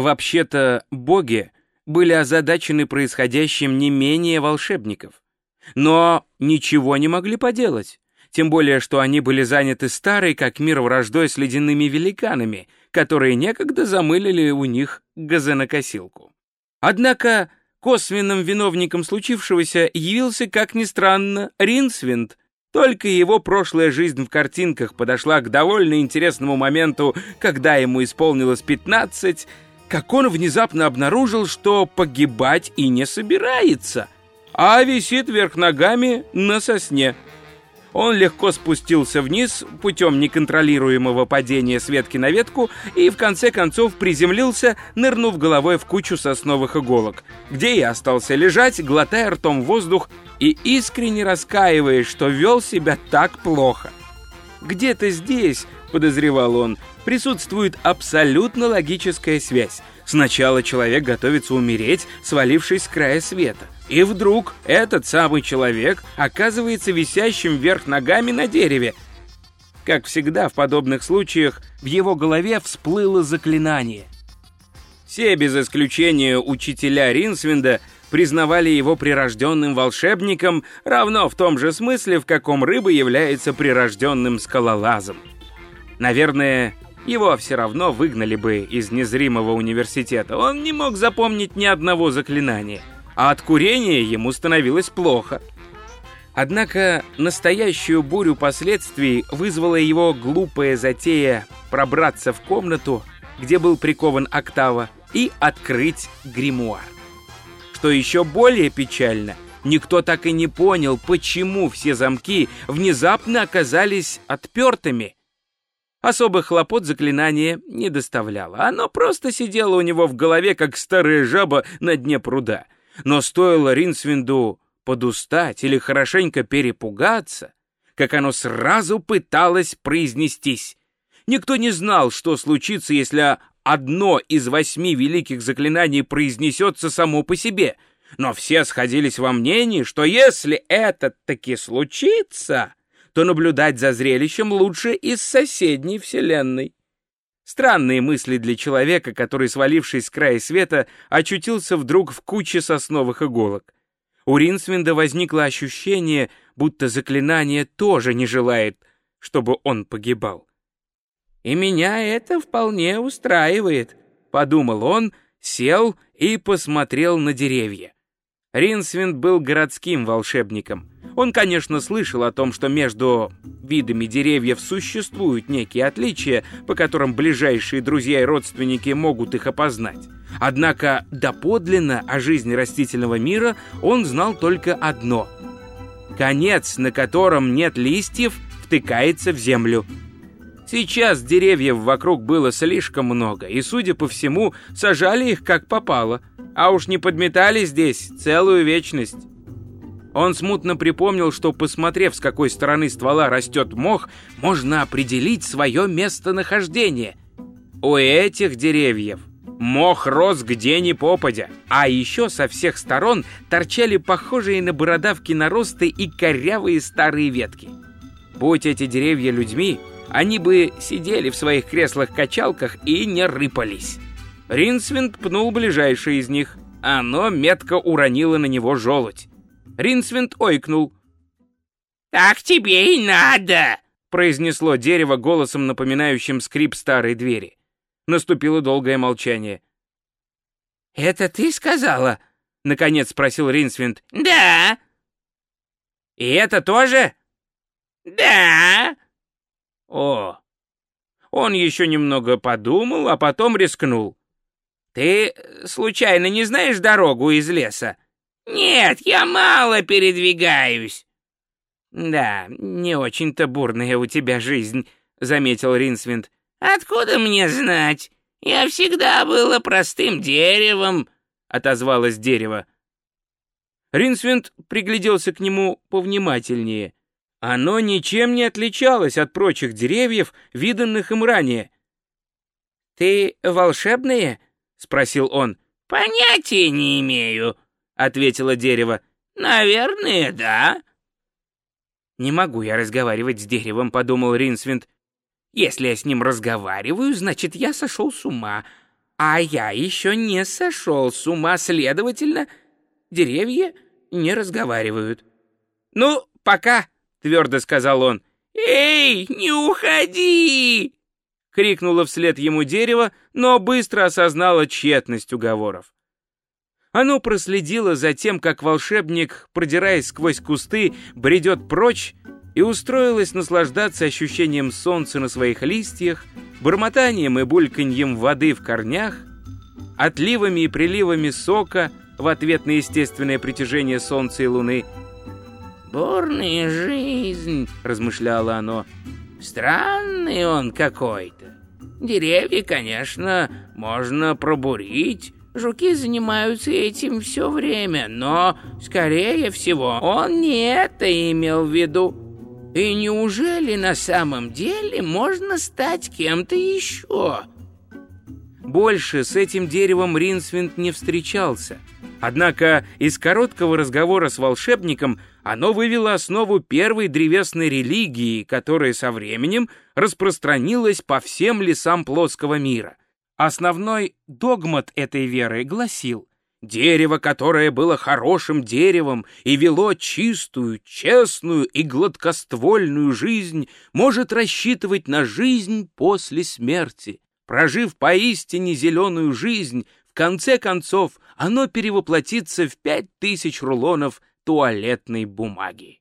Вообще-то боги были озадачены происходящим не менее волшебников, но ничего не могли поделать. Тем более, что они были заняты старой, как мир враждой с ледяными великанами, которые некогда замылили у них газонокосилку. Однако косвенным виновником случившегося явился, как ни странно, Ринсвинд. Только его прошлая жизнь в картинках подошла к довольно интересному моменту, когда ему исполнилось 15, как он внезапно обнаружил, что погибать и не собирается, а висит вверх ногами на сосне. Он легко спустился вниз путем неконтролируемого падения с ветки на ветку и в конце концов приземлился, нырнув головой в кучу сосновых иголок, где и остался лежать, глотая ртом воздух и искренне раскаиваясь, что вел себя так плохо. Где-то здесь, подозревал он, присутствует абсолютно логическая связь. Сначала человек готовится умереть, свалившись с края света. И вдруг этот самый человек оказывается висящим вверх ногами на дереве. Как всегда в подобных случаях, в его голове всплыло заклинание. Все без исключения учителя Ринсвинда признавали его прирожденным волшебником, равно в том же смысле, в каком рыба является прирожденным скалолазом. Наверное, его все равно выгнали бы из незримого университета. Он не мог запомнить ни одного заклинания а от курения ему становилось плохо. Однако настоящую бурю последствий вызвала его глупая затея пробраться в комнату, где был прикован Октава, и открыть гримуар. Что еще более печально, никто так и не понял, почему все замки внезапно оказались отпертыми. Особых хлопот заклинание не доставляло, оно просто сидело у него в голове, как старая жаба на дне пруда — но стоило Ринсвинду подустать или хорошенько перепугаться, как оно сразу пыталось произнестись. Никто не знал, что случится, если одно из восьми великих заклинаний произнесется само по себе, но все сходились во мнении, что если это таки случится, то наблюдать за зрелищем лучше из соседней вселенной. Странные мысли для человека, который, свалившись с края света, очутился вдруг в куче сосновых иголок. У Ринсвинда возникло ощущение, будто заклинание тоже не желает, чтобы он погибал. «И меня это вполне устраивает», — подумал он, сел и посмотрел на деревья. Ринсвинд был городским волшебником. Он, конечно, слышал о том, что между видами деревьев существуют некие отличия, по которым ближайшие друзья и родственники могут их опознать. Однако доподлинно о жизни растительного мира он знал только одно. Конец, на котором нет листьев, втыкается в землю. Сейчас деревьев вокруг было слишком много, и, судя по всему, сажали их как попало, а уж не подметали здесь целую вечность. Он смутно припомнил, что, посмотрев, с какой стороны ствола растет мох, можно определить свое местонахождение. У этих деревьев мох рос где ни попадя, а еще со всех сторон торчали похожие на бородавки наросты и корявые старые ветки. Будь эти деревья людьми, они бы сидели в своих креслах-качалках и не рыпались. Ринсвинд пнул ближайшее из них. Оно метко уронило на него желудь. Ринсвинд ойкнул. «Так тебе и надо!» произнесло дерево голосом, напоминающим скрип старой двери. Наступило долгое молчание. «Это ты сказала?» — наконец спросил Ринсвинд. «Да». «И это тоже?» «Да». «О». Он еще немного подумал, а потом рискнул. «Ты, случайно, не знаешь дорогу из леса?» «Нет, я мало передвигаюсь». «Да, не очень-то бурная у тебя жизнь», — заметил Ринсвинд. «Откуда мне знать? Я всегда была простым деревом», — отозвалось дерево. Ринсвинд пригляделся к нему повнимательнее. Оно ничем не отличалось от прочих деревьев, виданных им ранее. «Ты волшебная?» — спросил он. «Понятия не имею», — ответило дерево. «Наверное, да». «Не могу я разговаривать с деревом», — подумал Ринсвинд. «Если я с ним разговариваю, значит, я сошел с ума. А я еще не сошел с ума, следовательно, деревья не разговаривают. «Ну, пока», — твердо сказал он. «Эй, не уходи!» — крикнуло вслед ему дерево, но быстро осознало тщетность уговоров. Оно проследило за тем, как волшебник, продираясь сквозь кусты, бредет прочь, и устроилось наслаждаться ощущением солнца на своих листьях, бормотанием и бульканьем воды в корнях, отливами и приливами сока в ответ на естественное притяжение солнца и луны. «Бурная жизнь», — размышляло оно, — «странный он какой-то. Деревья, конечно, можно пробурить, Жуки занимаются этим все время, но, скорее всего, он не это имел в виду. И неужели на самом деле можно стать кем-то еще? Больше с этим деревом Ринсвинд не встречался. Однако из короткого разговора с волшебником оно вывело основу первой древесной религии, которая со временем распространилась по всем лесам плоского мира — Основной догмат этой веры гласил, дерево, которое было хорошим деревом и вело чистую, честную и гладкоствольную жизнь, может рассчитывать на жизнь после смерти. Прожив поистине зеленую жизнь, в конце концов оно перевоплотится в пять тысяч рулонов туалетной бумаги.